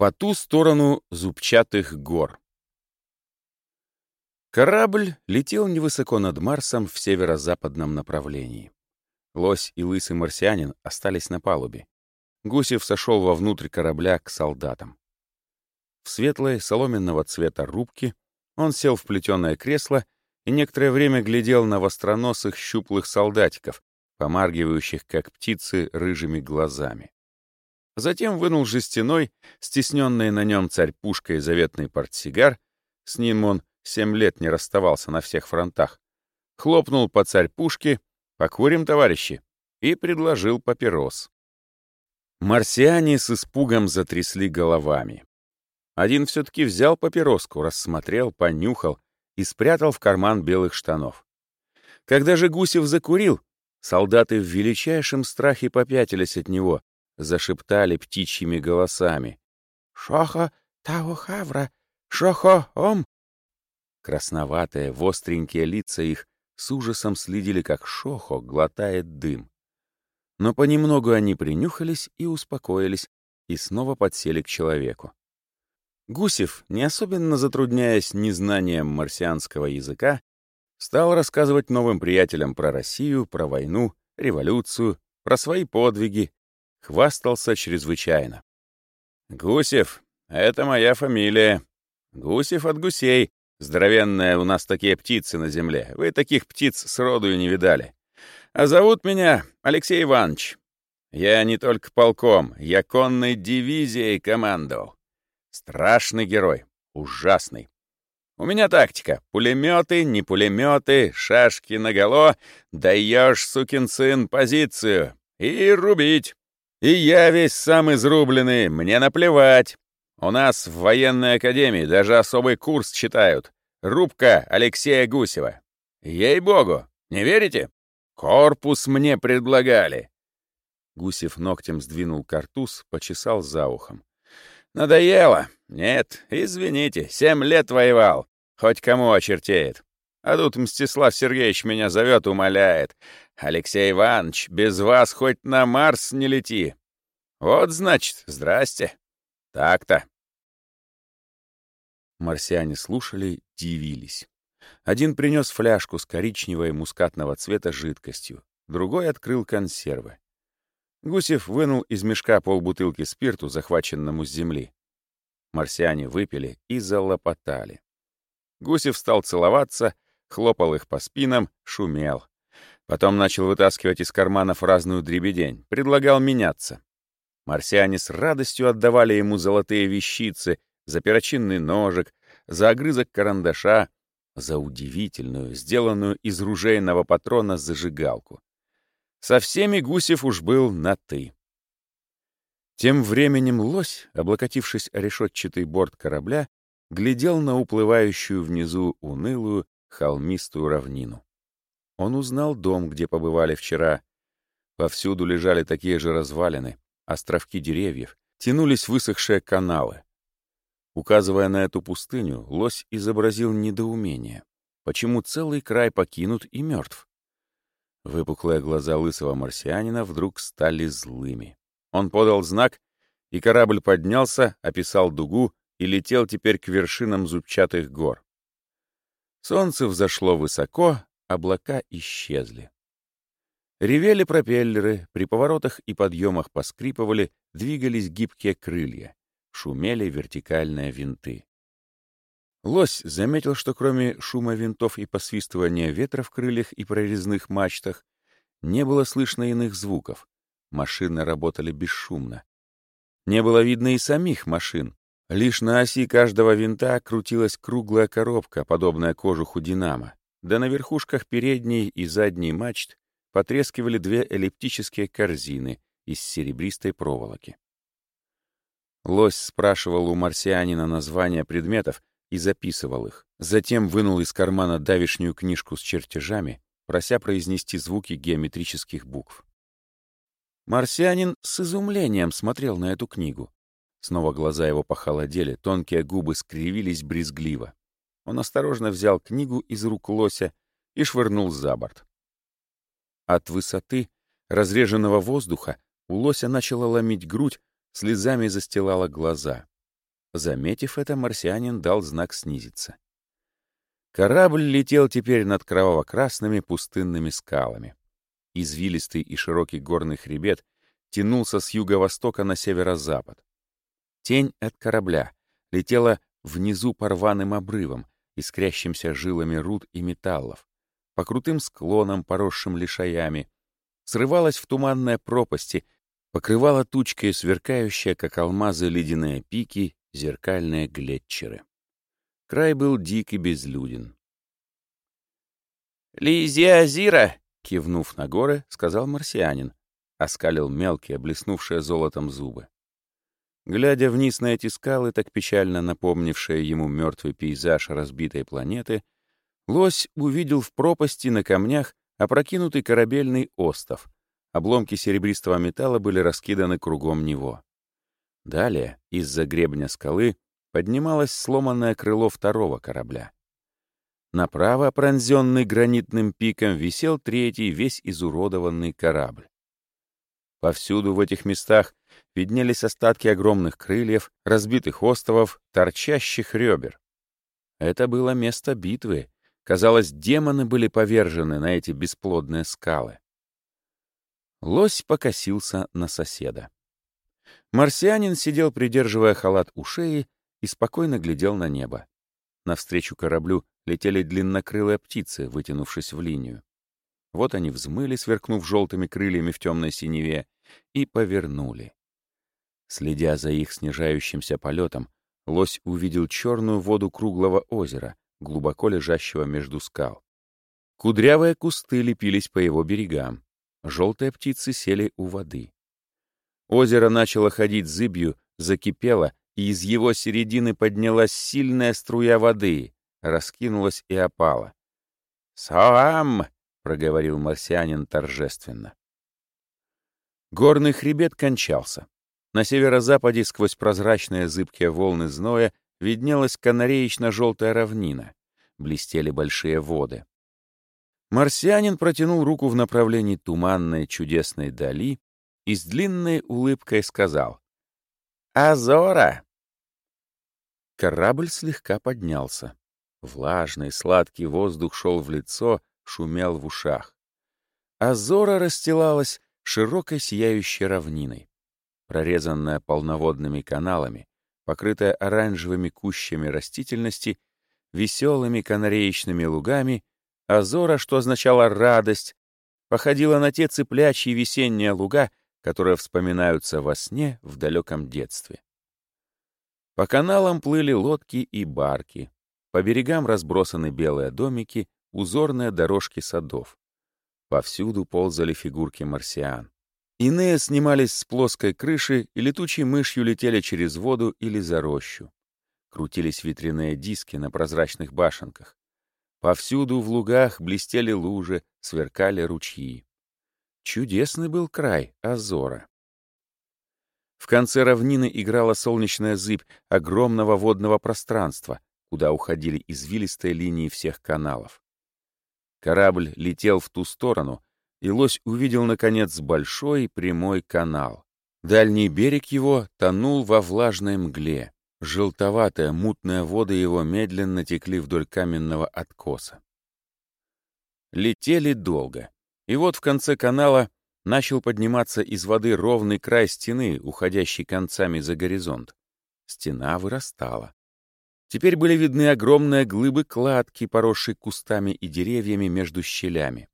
По ту сторону зубчатых гор. Корабль летел невысоко над Марсом в северо-западном направлении. Лось и лысый марсианин остались на палубе. Гусев сошел вовнутрь корабля к солдатам. В светлой, соломенного цвета рубке он сел в плетеное кресло и некоторое время глядел на востроносых щуплых солдатиков, помаргивающих, как птицы, рыжими глазами. Затем вынул жестяной, стесненный на нем царь пушкой заветный портсигар, с ним он семь лет не расставался на всех фронтах, хлопнул по царь пушки, покурим, товарищи, и предложил папирос. Марсиане с испугом затрясли головами. Один все-таки взял папироску, рассмотрел, понюхал и спрятал в карман белых штанов. Когда же Гусев закурил, солдаты в величайшем страхе попятились от него, зашептали птичьими голосами. «Шохо Таухавра! Шохо Ом!» Красноватые, востренькие лица их с ужасом следили, как Шохо глотает дым. Но понемногу они принюхались и успокоились, и снова подсели к человеку. Гусев, не особенно затрудняясь незнанием марсианского языка, стал рассказывать новым приятелям про Россию, про войну, революцию, про свои подвиги, хвастался чрезвычайно. «Гусев — это моя фамилия. Гусев от гусей. Здоровенная у нас такие птицы на земле. Вы таких птиц сроду и не видали. А зовут меня Алексей Иванович. Я не только полком, я конной дивизией командовал. Страшный герой, ужасный. У меня тактика. Пулеметы, не пулеметы, шашки наголо. Даешь, сукин сын, позицию. И рубить. И я весь сам изрубленный, мне наплевать. У нас в военной академии даже особый курс читают. Рубка Алексея Гусева. Ей-богу, не верите? Корпус мне предлагали. Гусев ногтем сдвинул картуз, почесал за ухом. Надоело? Нет, извините, семь лет воевал. Хоть кому очертеет. А тут Мстислав Сергеевич меня зовет, умоляет. «Алексей Иванович, без вас хоть на Марс не лети». Вот, значит, здрасте. Так-то. Марсиане слушали, дивились. Один принес фляжку с коричневой мускатного цвета жидкостью, другой открыл консервы. Гусев вынул из мешка полбутылки спирту, захваченному с земли. Марсиане выпили и залопотали. Гусев стал целоваться, хлопал их по спинам, шумел. Потом начал вытаскивать из карманов разную дребедень, предлагал меняться. Марсиане с радостью отдавали ему золотые вещицы за перочинный ножик, за огрызок карандаша, за удивительную, сделанную из ружейного патрона зажигалку. Со всеми Гусев уж был на «ты». Тем временем лось, облокотившись о решетчатый борт корабля, глядел на уплывающую внизу унылую холмистую равнину. Он узнал дом, где побывали вчера. Повсюду лежали такие же развалины, островки деревьев, тянулись высохшие каналы. Указывая на эту пустыню, лось изобразил недоумение. Почему целый край покинут и мертв? Выпуклые глаза лысого марсианина вдруг стали злыми. Он подал знак, и корабль поднялся, описал дугу и летел теперь к вершинам зубчатых гор. Солнце взошло высоко, облака исчезли. Ревели пропеллеры, при поворотах и подъемах поскрипывали, двигались гибкие крылья, шумели вертикальные винты. Лось заметил, что кроме шума винтов и посвистывания ветра в крыльях и прорезных мачтах не было слышно иных звуков. Машины работали бесшумно. Не было видно и самих машин. Лишь на оси каждого винта крутилась круглая коробка, подобная кожуху «Динамо», да на верхушках передней и задней мачт потрескивали две эллиптические корзины из серебристой проволоки. Лось спрашивал у марсианина названия предметов и записывал их. Затем вынул из кармана давишнюю книжку с чертежами, прося произнести звуки геометрических букв. Марсианин с изумлением смотрел на эту книгу. Снова глаза его похолодели, тонкие губы скривились брезгливо. Он осторожно взял книгу из рук лося и швырнул за борт. От высоты разреженного воздуха у лося начала ломить грудь, слезами застилала глаза. Заметив это, марсианин дал знак снизиться. Корабль летел теперь над кроваво-красными пустынными скалами. Извилистый и широкий горный хребет тянулся с юго-востока на северо-запад. Тень от корабля летела внизу по рваным обрывам, искрящимся жилами руд и металлов, по крутым склонам, поросшим лишаями, срывалась в туманные пропасти, покрывала тучкой сверкающие, как алмазы, ледяные пики, зеркальные глетчеры. Край был дик и безлюден. «Лизиазира!» — кивнув на горы, сказал марсианин, оскалил мелкие, блеснувшие золотом зубы. Глядя вниз на эти скалы, так печально напомнившие ему мертвый пейзаж разбитой планеты, лось увидел в пропасти на камнях опрокинутый корабельный остов. Обломки серебристого металла были раскиданы кругом него. Далее, из-за гребня скалы, поднималось сломанное крыло второго корабля. Направо, пронзенный гранитным пиком, висел третий, весь изуродованный корабль. Повсюду в этих местах виднелись остатки огромных крыльев, разбитых островов, торчащих ребер. Это было место битвы. Казалось, демоны были повержены на эти бесплодные скалы. Лось покосился на соседа. Марсианин сидел, придерживая халат у шеи, и спокойно глядел на небо. Навстречу кораблю летели длиннокрылые птицы, вытянувшись в линию. Вот они взмыли, сверкнув желтыми крыльями в темной синеве, и повернули. Следя за их снижающимся полетом, лось увидел черную воду круглого озера, глубоко лежащего между скал. Кудрявые кусты лепились по его берегам. Желтые птицы сели у воды. Озеро начало ходить зыбью, закипело, и из его середины поднялась сильная струя воды, раскинулась и опала. «Соам!» — проговорил марсианин торжественно. Горный хребет кончался. На северо-западе сквозь прозрачные зыбкие волны зноя виднелась канареечно-желтая равнина. Блестели большие воды. Марсианин протянул руку в направлении туманной чудесной дали и с длинной улыбкой сказал «Азора!» Корабль слегка поднялся. Влажный, сладкий воздух шел в лицо, шумел в ушах. Азора расстилалась широкой сияющей равниной, прорезанная полноводными каналами, покрытая оранжевыми кущами растительности, веселыми канареечными лугами, Азора, что означало «радость», походила на те цыплячьи весенние луга, которые вспоминаются во сне в далеком детстве. По каналам плыли лодки и барки, по берегам разбросаны белые домики, узорные дорожки садов. Повсюду ползали фигурки марсиан. Иные снимались с плоской крыши и летучей мышью летели через воду или за рощу. Крутились ветряные диски на прозрачных башенках. Повсюду в лугах блестели лужи, сверкали ручьи. Чудесный был край Азора. В конце равнины играла солнечная зыбь огромного водного пространства, куда уходили извилистые линии всех каналов. Корабль летел в ту сторону, и лось увидел, наконец, большой прямой канал. Дальний берег его тонул во влажной мгле. Желтоватые, мутные воды его медленно текли вдоль каменного откоса. Летели долго. И вот в конце канала начал подниматься из воды ровный край стены, уходящий концами за горизонт. Стена вырастала. Теперь были видны огромные глыбы кладки, поросшие кустами и деревьями между щелями.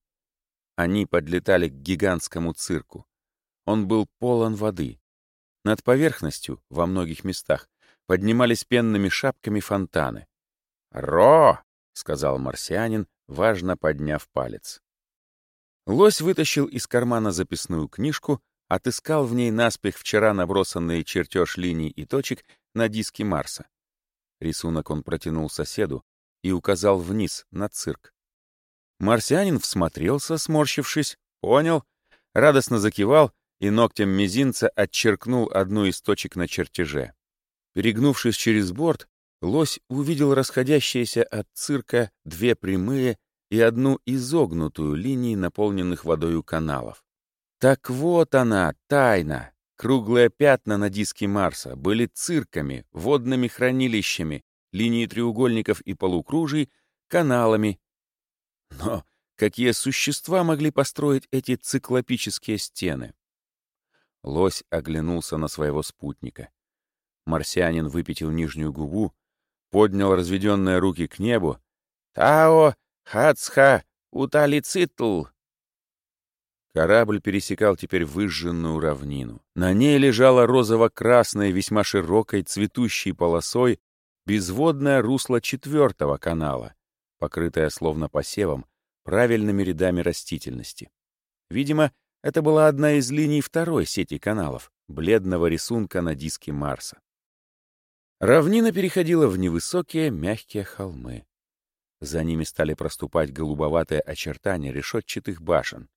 Они подлетали к гигантскому цирку. Он был полон воды. Над поверхностью, во многих местах, поднимались пенными шапками фонтаны. «Ро!» — сказал марсианин, важно подняв палец. Лось вытащил из кармана записную книжку, отыскал в ней наспех вчера набросанный чертеж линий и точек на диске Марса. Рисунок он протянул соседу и указал вниз, на цирк. Марсианин всмотрелся, сморщившись, понял, радостно закивал и ногтем мизинца отчеркнул одну из точек на чертеже. Перегнувшись через борт, лось увидел расходящиеся от цирка две прямые и одну изогнутую линии наполненных водою каналов. Так вот она, тайна, Круглые пятна на диске Марса были цирками, водными хранилищами, линией треугольников и полукружий, каналами. Но какие существа могли построить эти циклопические стены? Лось оглянулся на своего спутника. Марсианин выпятил нижнюю губу, поднял разведенные руки к небу. «Тао хацха уталицитл!» Корабль пересекал теперь выжженную равнину. На ней лежала розово-красной, весьма широкой, цветущей полосой безводное русло четвертого канала, покрытое словно посевом, правильными рядами растительности. Видимо, это была одна из линий второй сети каналов, бледного рисунка на диске Марса. Равнина переходила в невысокие мягкие холмы. За ними стали проступать голубоватые очертания решетчатых башен.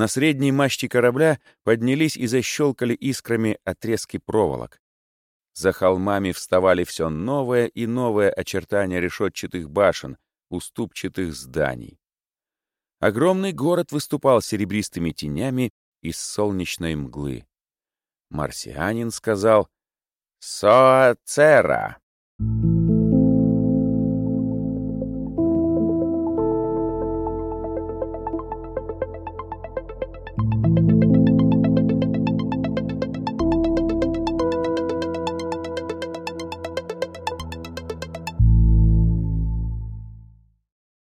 На средней мачте корабля поднялись и защелкали искрами отрезки проволок. За холмами вставали все новые и новые очертания решетчатых башен, уступчатых зданий. Огромный город выступал серебристыми тенями из солнечной мглы. Марсианин сказал «Соацера». Thank.